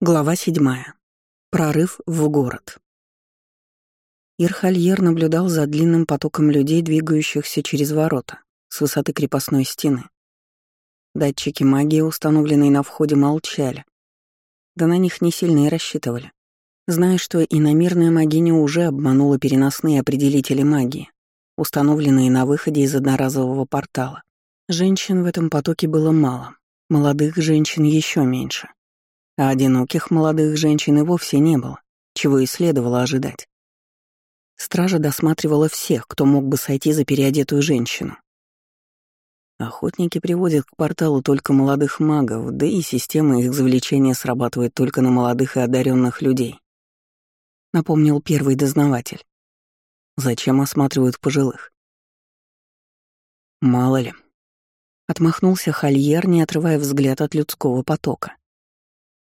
Глава седьмая. Прорыв в город. Ирхальер наблюдал за длинным потоком людей, двигающихся через ворота с высоты крепостной стены. Датчики магии, установленные на входе, молчали. Да на них не сильно и рассчитывали, зная, что иномирная магиня уже обманула переносные определители магии, установленные на выходе из одноразового портала. Женщин в этом потоке было мало, молодых женщин еще меньше а одиноких молодых женщин и вовсе не было, чего и следовало ожидать. Стража досматривала всех, кто мог бы сойти за переодетую женщину. Охотники приводят к порталу только молодых магов, да и система их завлечения срабатывает только на молодых и одаренных людей. Напомнил первый дознаватель. Зачем осматривают пожилых? Мало ли. Отмахнулся Хольер, не отрывая взгляд от людского потока.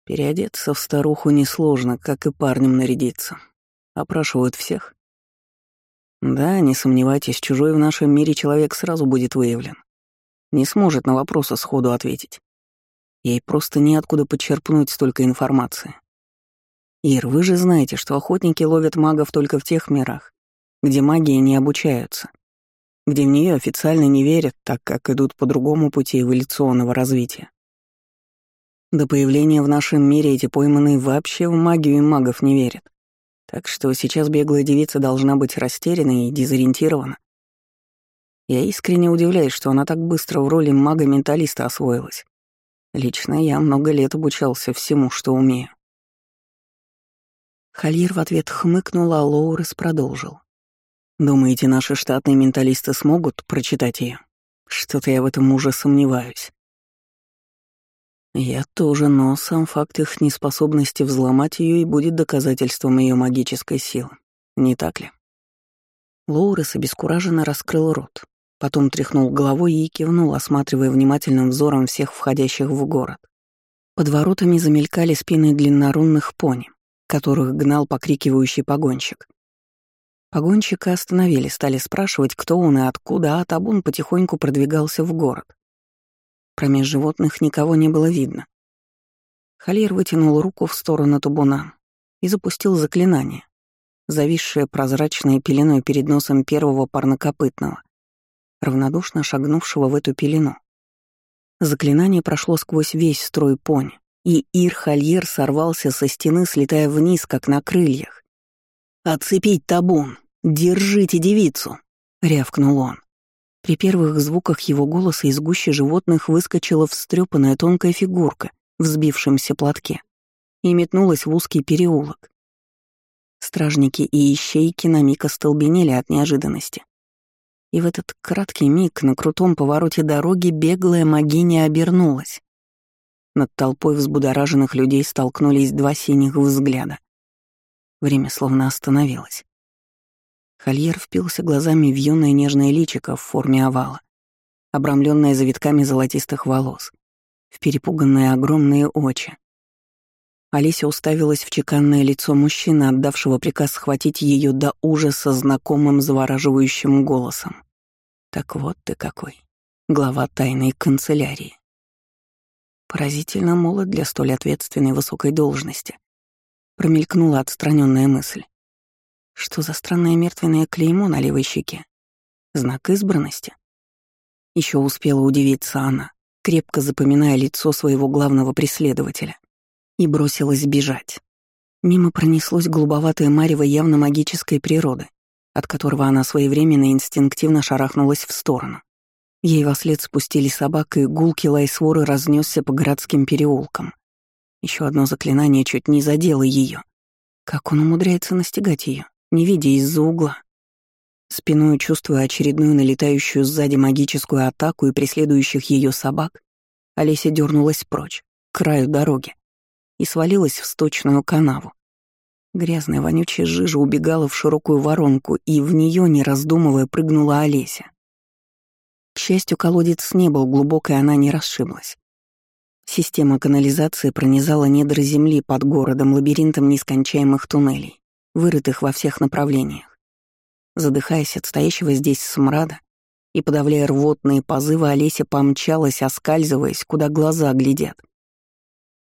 Переодеться в старуху несложно, как и парнем нарядиться. Опрашивают всех. Да, не сомневайтесь, чужой в нашем мире человек сразу будет выявлен. Не сможет на вопросы сходу ответить. Ей просто неоткуда подчерпнуть столько информации. Ир, вы же знаете, что охотники ловят магов только в тех мирах, где магии не обучаются, где в нее официально не верят, так как идут по другому пути эволюционного развития. До появления в нашем мире эти пойманные вообще в магию и магов не верят. Так что сейчас беглая девица должна быть растеряна и дезориентирована. Я искренне удивляюсь, что она так быстро в роли мага-менталиста освоилась. Лично я много лет обучался всему, что умею. Хальер в ответ хмыкнул, а Лоурес продолжил. «Думаете, наши штатные менталисты смогут прочитать ее? Что-то я в этом уже сомневаюсь. Я тоже, но сам факт их неспособности взломать ее и будет доказательством ее магической силы. Не так ли? Лоурес обескураженно раскрыл рот, потом тряхнул головой и кивнул, осматривая внимательным взором всех входящих в город. Под воротами замелькали спины длиннорунных пони, которых гнал покрикивающий погонщик. Погонщика остановили, стали спрашивать, кто он и откуда, а табун потихоньку продвигался в город. Промеж животных никого не было видно. Халир вытянул руку в сторону табуна и запустил заклинание, зависшее прозрачной пеленой перед носом первого парнокопытного, равнодушно шагнувшего в эту пелену. Заклинание прошло сквозь весь строй пони, и Ир-Хальер сорвался со стены, слетая вниз, как на крыльях. «Отцепить табун! Держите девицу!» — рявкнул он. При первых звуках его голоса из гущи животных выскочила встрепанная тонкая фигурка в взбившемся платке и метнулась в узкий переулок. Стражники и ищейки на миг остолбенели от неожиданности. И в этот краткий миг на крутом повороте дороги беглая могиня обернулась. Над толпой взбудораженных людей столкнулись два синих взгляда. Время словно остановилось. Хольер впился глазами в юное нежное личико в форме овала, обрамленное завитками золотистых волос, в перепуганные огромные очи. Олеся уставилась в чеканное лицо мужчины, отдавшего приказ схватить ее до ужаса знакомым завораживающим голосом. Так вот ты какой, глава тайной канцелярии. Поразительно молод для столь ответственной высокой должности. Промелькнула отстраненная мысль. Что за странное мертвенное клеймо на левой щеке? Знак избранности? Еще успела удивиться она, крепко запоминая лицо своего главного преследователя, и бросилась бежать. Мимо пронеслось голубоватое марево явно магической природы, от которого она своевременно инстинктивно шарахнулась в сторону. Ей во след спустили собак, и гулкий лай своры разнесся по городским переулкам. Еще одно заклинание чуть не задело ее. Как он умудряется настигать ее? Не видя из-за угла. Спиной чувствуя очередную налетающую сзади магическую атаку и преследующих ее собак, Олеся дернулась прочь, к краю дороги, и свалилась в сточную канаву. Грязная вонючая жижа убегала в широкую воронку, и в нее, не раздумывая, прыгнула Олеся. К счастью, колодец не был глубок, и она не расшиблась. Система канализации пронизала недра земли под городом лабиринтом нескончаемых туннелей вырытых во всех направлениях. Задыхаясь от стоящего здесь смрада и подавляя рвотные позывы, Олеся помчалась, оскальзываясь, куда глаза глядят.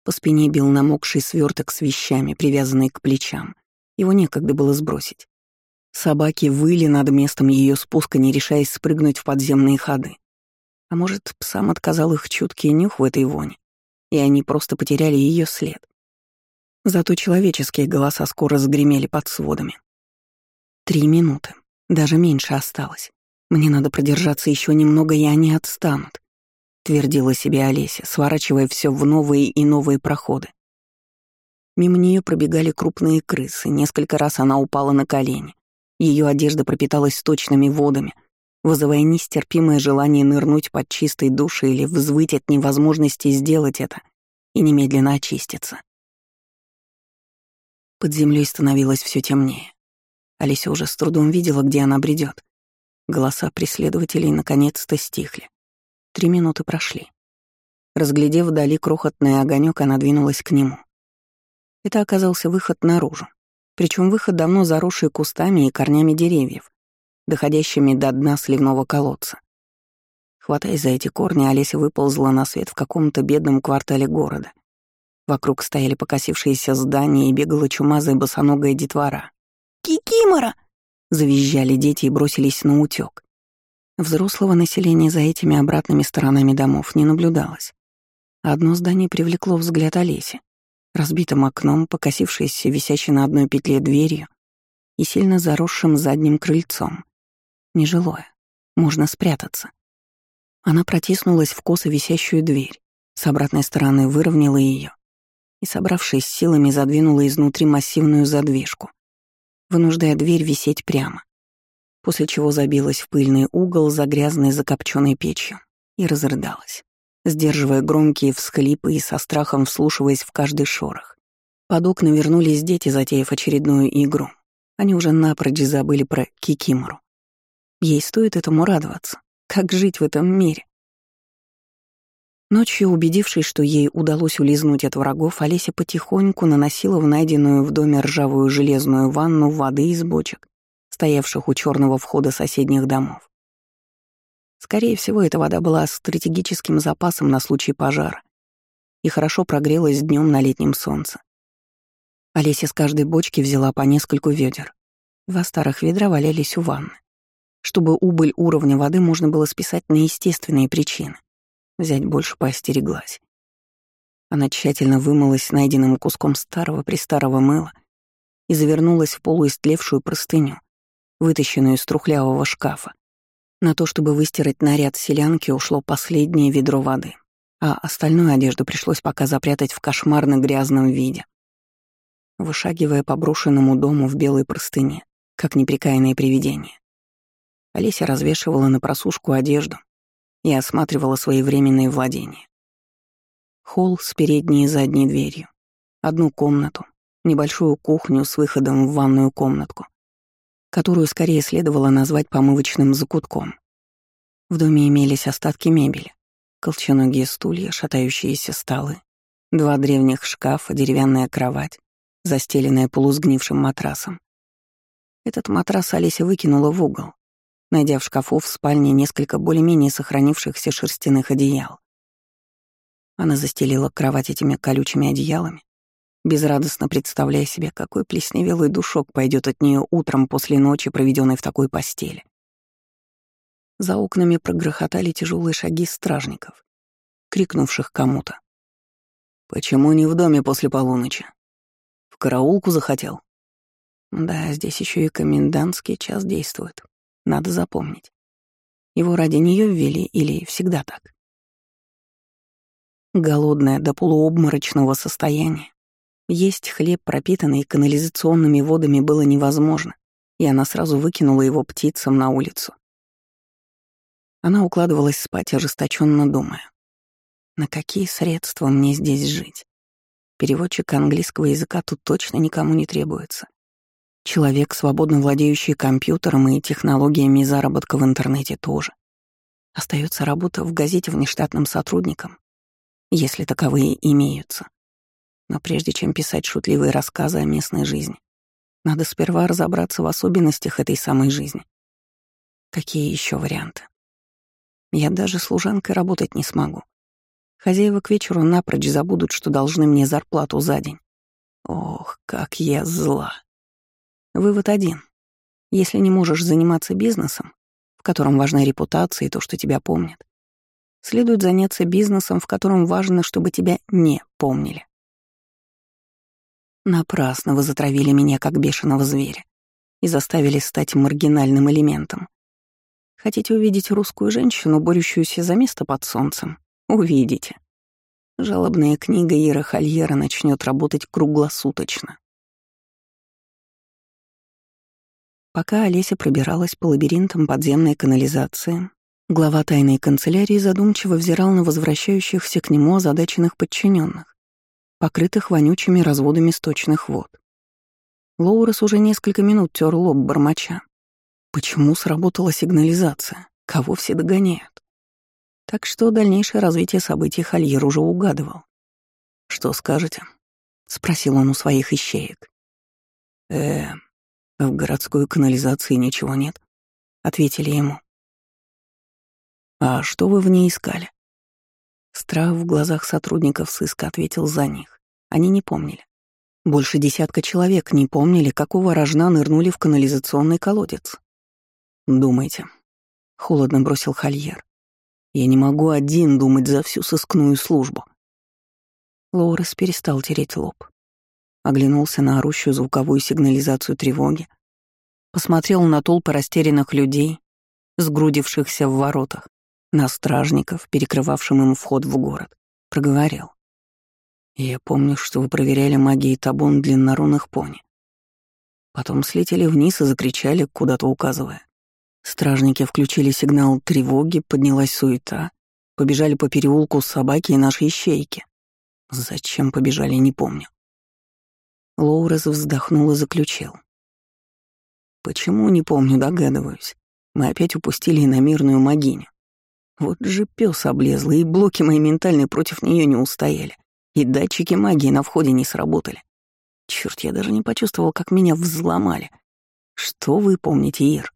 По спине бил намокший сверток с вещами, привязанный к плечам. Его некогда было сбросить. Собаки выли над местом ее спуска, не решаясь спрыгнуть в подземные ходы. А может, псам отказал их чуткий нюх в этой воне, и они просто потеряли ее след. Зато человеческие голоса скоро сгремели под сводами. Три минуты. Даже меньше осталось. Мне надо продержаться еще немного, и они отстанут. Твердила себе Олеся, сворачивая все в новые и новые проходы. Мимо нее пробегали крупные крысы, несколько раз она упала на колени. Ее одежда пропиталась сточными водами, вызывая нестерпимое желание нырнуть под чистой душ или взвыть от невозможности сделать это и немедленно очиститься. Под землей становилось все темнее. Олеся уже с трудом видела, где она бредет. Голоса преследователей наконец-то стихли. Три минуты прошли. Разглядев вдали крохотный огонек, она двинулась к нему. Это оказался выход наружу. Причем выход давно заросший кустами и корнями деревьев, доходящими до дна сливного колодца. Хватаясь за эти корни, Олеся выползла на свет в каком-то бедном квартале города. Вокруг стояли покосившиеся здания и бегала чумазая босоногая детвора. «Кикимора!» — завизжали дети и бросились на утёк. Взрослого населения за этими обратными сторонами домов не наблюдалось. Одно здание привлекло взгляд Олеси. Разбитым окном, покосившееся висящей на одной петле дверью и сильно заросшим задним крыльцом. Нежилое. Можно спрятаться. Она протиснулась в косо висящую дверь, с обратной стороны выровняла ее и, собравшись силами, задвинула изнутри массивную задвижку вынуждая дверь висеть прямо, после чего забилась в пыльный угол за грязной закопченной печью и разрыдалась, сдерживая громкие всхлипы и со страхом вслушиваясь в каждый шорох. Под окна вернулись дети, затеяв очередную игру. Они уже напрочь забыли про Кикимору. Ей стоит этому радоваться. Как жить в этом мире? Ночью, убедившись, что ей удалось улизнуть от врагов, Олеся потихоньку наносила в найденную в доме ржавую железную ванну воды из бочек, стоявших у черного входа соседних домов. Скорее всего, эта вода была стратегическим запасом на случай пожара и хорошо прогрелась днем на летнем солнце. Олеся с каждой бочки взяла по нескольку ведер. Два старых ведра валялись у ванны. Чтобы убыль уровня воды можно было списать на естественные причины. Взять больше поостереглась. Она тщательно вымылась найденным куском старого-престарого мыла и завернулась в полуистлевшую простыню, вытащенную из трухлявого шкафа. На то, чтобы выстирать наряд селянки, ушло последнее ведро воды, а остальную одежду пришлось пока запрятать в кошмарно грязном виде. Вышагивая по брошенному дому в белой простыне, как неприкаянное привидение, Олеся развешивала на просушку одежду, и осматривала свои временные владения. Холл с передней и задней дверью, одну комнату, небольшую кухню с выходом в ванную комнатку, которую скорее следовало назвать помывочным закутком. В доме имелись остатки мебели, колченогие стулья, шатающиеся столы, два древних шкафа, деревянная кровать, застеленная полусгнившим матрасом. Этот матрас Олеся выкинула в угол, найдя в шкафу в спальне несколько более-менее сохранившихся шерстяных одеял. Она застелила кровать этими колючими одеялами, безрадостно представляя себе, какой плесневелый душок пойдет от нее утром после ночи, проведенной в такой постели. За окнами прогрохотали тяжелые шаги стражников, крикнувших кому-то. «Почему не в доме после полуночи? В караулку захотел?» Да, здесь еще и комендантский час действует. Надо запомнить. Его ради нее ввели или всегда так? Голодная до полуобморочного состояния. Есть хлеб, пропитанный канализационными водами, было невозможно, и она сразу выкинула его птицам на улицу. Она укладывалась спать, ожесточенно думая. На какие средства мне здесь жить? Переводчик английского языка тут точно никому не требуется. Человек, свободно владеющий компьютером и технологиями заработка в интернете тоже. Остается работа в газете внештатным сотрудником, если таковые имеются. Но прежде чем писать шутливые рассказы о местной жизни, надо сперва разобраться в особенностях этой самой жизни. Какие еще варианты? Я даже служанкой работать не смогу. Хозяева к вечеру напрочь забудут, что должны мне зарплату за день. Ох, как я зла. Вывод один. Если не можешь заниматься бизнесом, в котором важна репутация и то, что тебя помнят, следует заняться бизнесом, в котором важно, чтобы тебя не помнили. Напрасно вы затравили меня как бешеного зверя и заставили стать маргинальным элементом. Хотите увидеть русскую женщину, борющуюся за место под солнцем? Увидите. Жалобная книга Ира Хольера начнет работать круглосуточно. Пока Олеся пробиралась по лабиринтам подземной канализации, глава тайной канцелярии задумчиво взирал на возвращающихся к нему озадаченных подчиненных, покрытых вонючими разводами сточных вод. Лоурес уже несколько минут тер лоб бормоча. Почему сработала сигнализация? Кого все догоняют? Так что дальнейшее развитие событий Хольер уже угадывал. «Что скажете?» — спросил он у своих ищеек. «Э, в городской канализации ничего нет», — ответили ему. «А что вы в ней искали?» Страх в глазах сотрудников сыска ответил за них. Они не помнили. Больше десятка человек не помнили, какого рожна нырнули в канализационный колодец. «Думайте», — холодно бросил Хольер. «Я не могу один думать за всю сыскную службу». Лоурес перестал тереть лоб. Оглянулся на орущую звуковую сигнализацию тревоги. Посмотрел на толпы растерянных людей, сгрудившихся в воротах, на стражников, перекрывавшим им вход в город. Проговорил. «Я помню, что вы проверяли магии табун длиннорунных пони. Потом слетели вниз и закричали, куда-то указывая. Стражники включили сигнал тревоги, поднялась суета. Побежали по переулку собаки и наши ищейки. Зачем побежали, не помню. Лоурес вздохнул и заключил. Почему, не помню, догадываюсь. Мы опять упустили иномирную магиню. Вот же пес облезлый, и блоки мои ментальные против нее не устояли. И датчики магии на входе не сработали. Черт, я даже не почувствовал, как меня взломали. Что вы помните, Ир?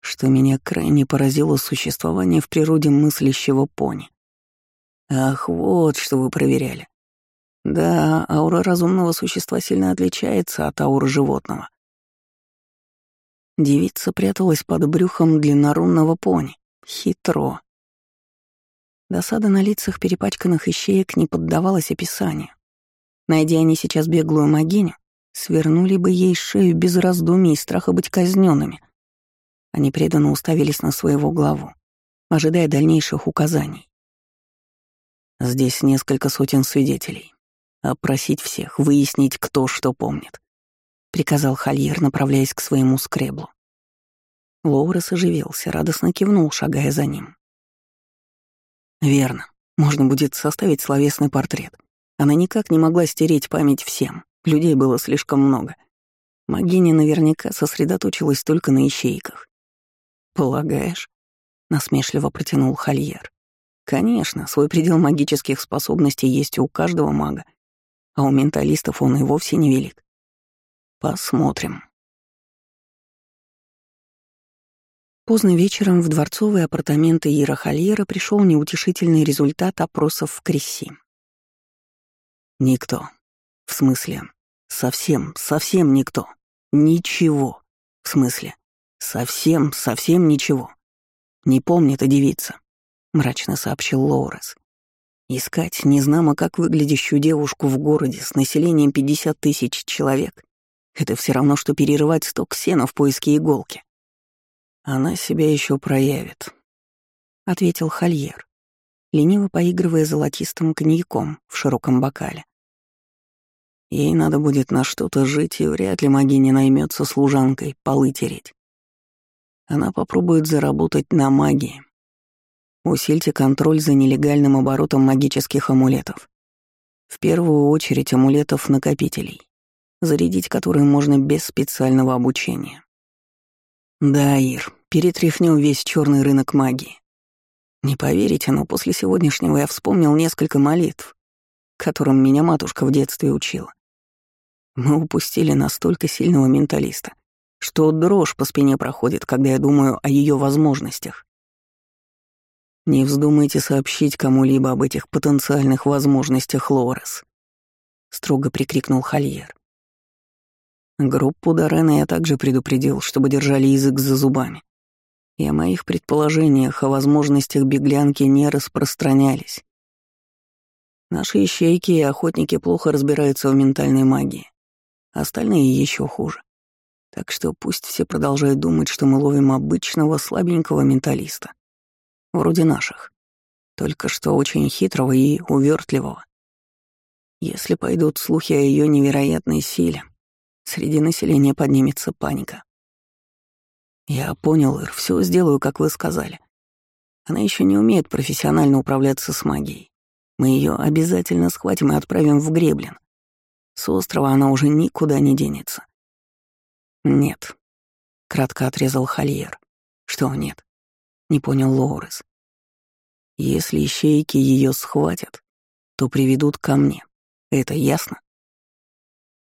что меня крайне поразило существование в природе мыслящего пони. Ах, вот что вы проверяли. Да, аура разумного существа сильно отличается от ауры животного. Девица пряталась под брюхом длиннорунного пони. Хитро. Досада на лицах перепачканных ищеек не поддавалась описанию. Найдя они сейчас беглую могиню, свернули бы ей шею без раздумий и страха быть казненными — они преданно уставились на своего главу, ожидая дальнейших указаний. Здесь несколько сотен свидетелей. Опросить всех, выяснить, кто что помнит. Приказал Хольер, направляясь к своему скреблу. Лоурес оживился, радостно кивнул, шагая за ним. Верно. Можно будет составить словесный портрет. Она никак не могла стереть память всем. Людей было слишком много. Магиня наверняка сосредоточилась только на ищейках. «Полагаешь?» — насмешливо протянул Хольер. «Конечно, свой предел магических способностей есть у каждого мага, а у менталистов он и вовсе невелик. Посмотрим». Поздно вечером в дворцовые апартаменты Ира Хольера пришел неутешительный результат опросов в Кресси. Никто. В смысле, совсем, совсем никто. Ничего. В смысле, «Совсем, совсем ничего. Не помнит о девице», — мрачно сообщил Лоурес. «Искать незнамо как выглядящую девушку в городе с населением 50 тысяч человек — это все равно, что перерывать сток сена в поиске иголки». «Она себя еще проявит», — ответил Хольер, лениво поигрывая золотистым коньяком в широком бокале. Ей надо будет на что-то жить, и вряд ли могиня наймется служанкой полы тереть. Она попробует заработать на магии. Усильте контроль за нелегальным оборотом магических амулетов. В первую очередь амулетов-накопителей, зарядить которые можно без специального обучения. Да, Ир, перетряхнем весь черный рынок магии. Не поверите, но после сегодняшнего я вспомнил несколько молитв, которым меня матушка в детстве учила. Мы упустили настолько сильного менталиста, что дрожь по спине проходит, когда я думаю о ее возможностях. Не вздумайте сообщить кому-либо об этих потенциальных возможностях Лорес», — строго прикрикнул Хольер. Группу Дорена я также предупредил, чтобы держали язык за зубами. И о моих предположениях о возможностях беглянки не распространялись. Наши ищейки и охотники плохо разбираются в ментальной магии. Остальные еще хуже. Так что пусть все продолжают думать, что мы ловим обычного слабенького менталиста вроде наших, только что очень хитрого и увертливого. Если пойдут слухи о ее невероятной силе, среди населения поднимется паника. Я понял, Ир, все сделаю, как вы сказали. Она еще не умеет профессионально управляться с магией. Мы ее обязательно схватим и отправим в Греблин. С острова она уже никуда не денется. Нет, кратко отрезал Хольер. Что нет? Не понял Лоурес. Если ищейки ее схватят, то приведут ко мне. Это ясно?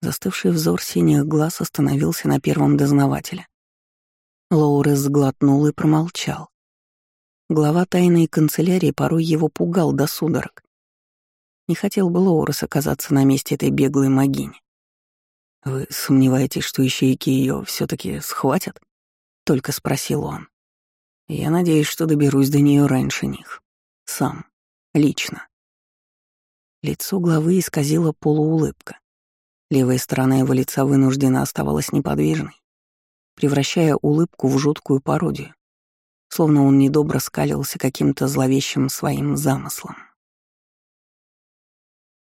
Застывший взор синих глаз остановился на первом дознавателе. Лоурес сглотнул и промолчал. Глава тайной канцелярии порой его пугал до судорог. Не хотел бы Лоурес оказаться на месте этой беглой могини. «Вы сомневаетесь, что ищейки ее все таки схватят?» — только спросил он. Я надеюсь, что доберусь до нее раньше них. Сам. Лично. Лицо главы исказило полуулыбка. Левая сторона его лица вынуждена оставалась неподвижной, превращая улыбку в жуткую пародию, словно он недобро скалился каким-то зловещим своим замыслом.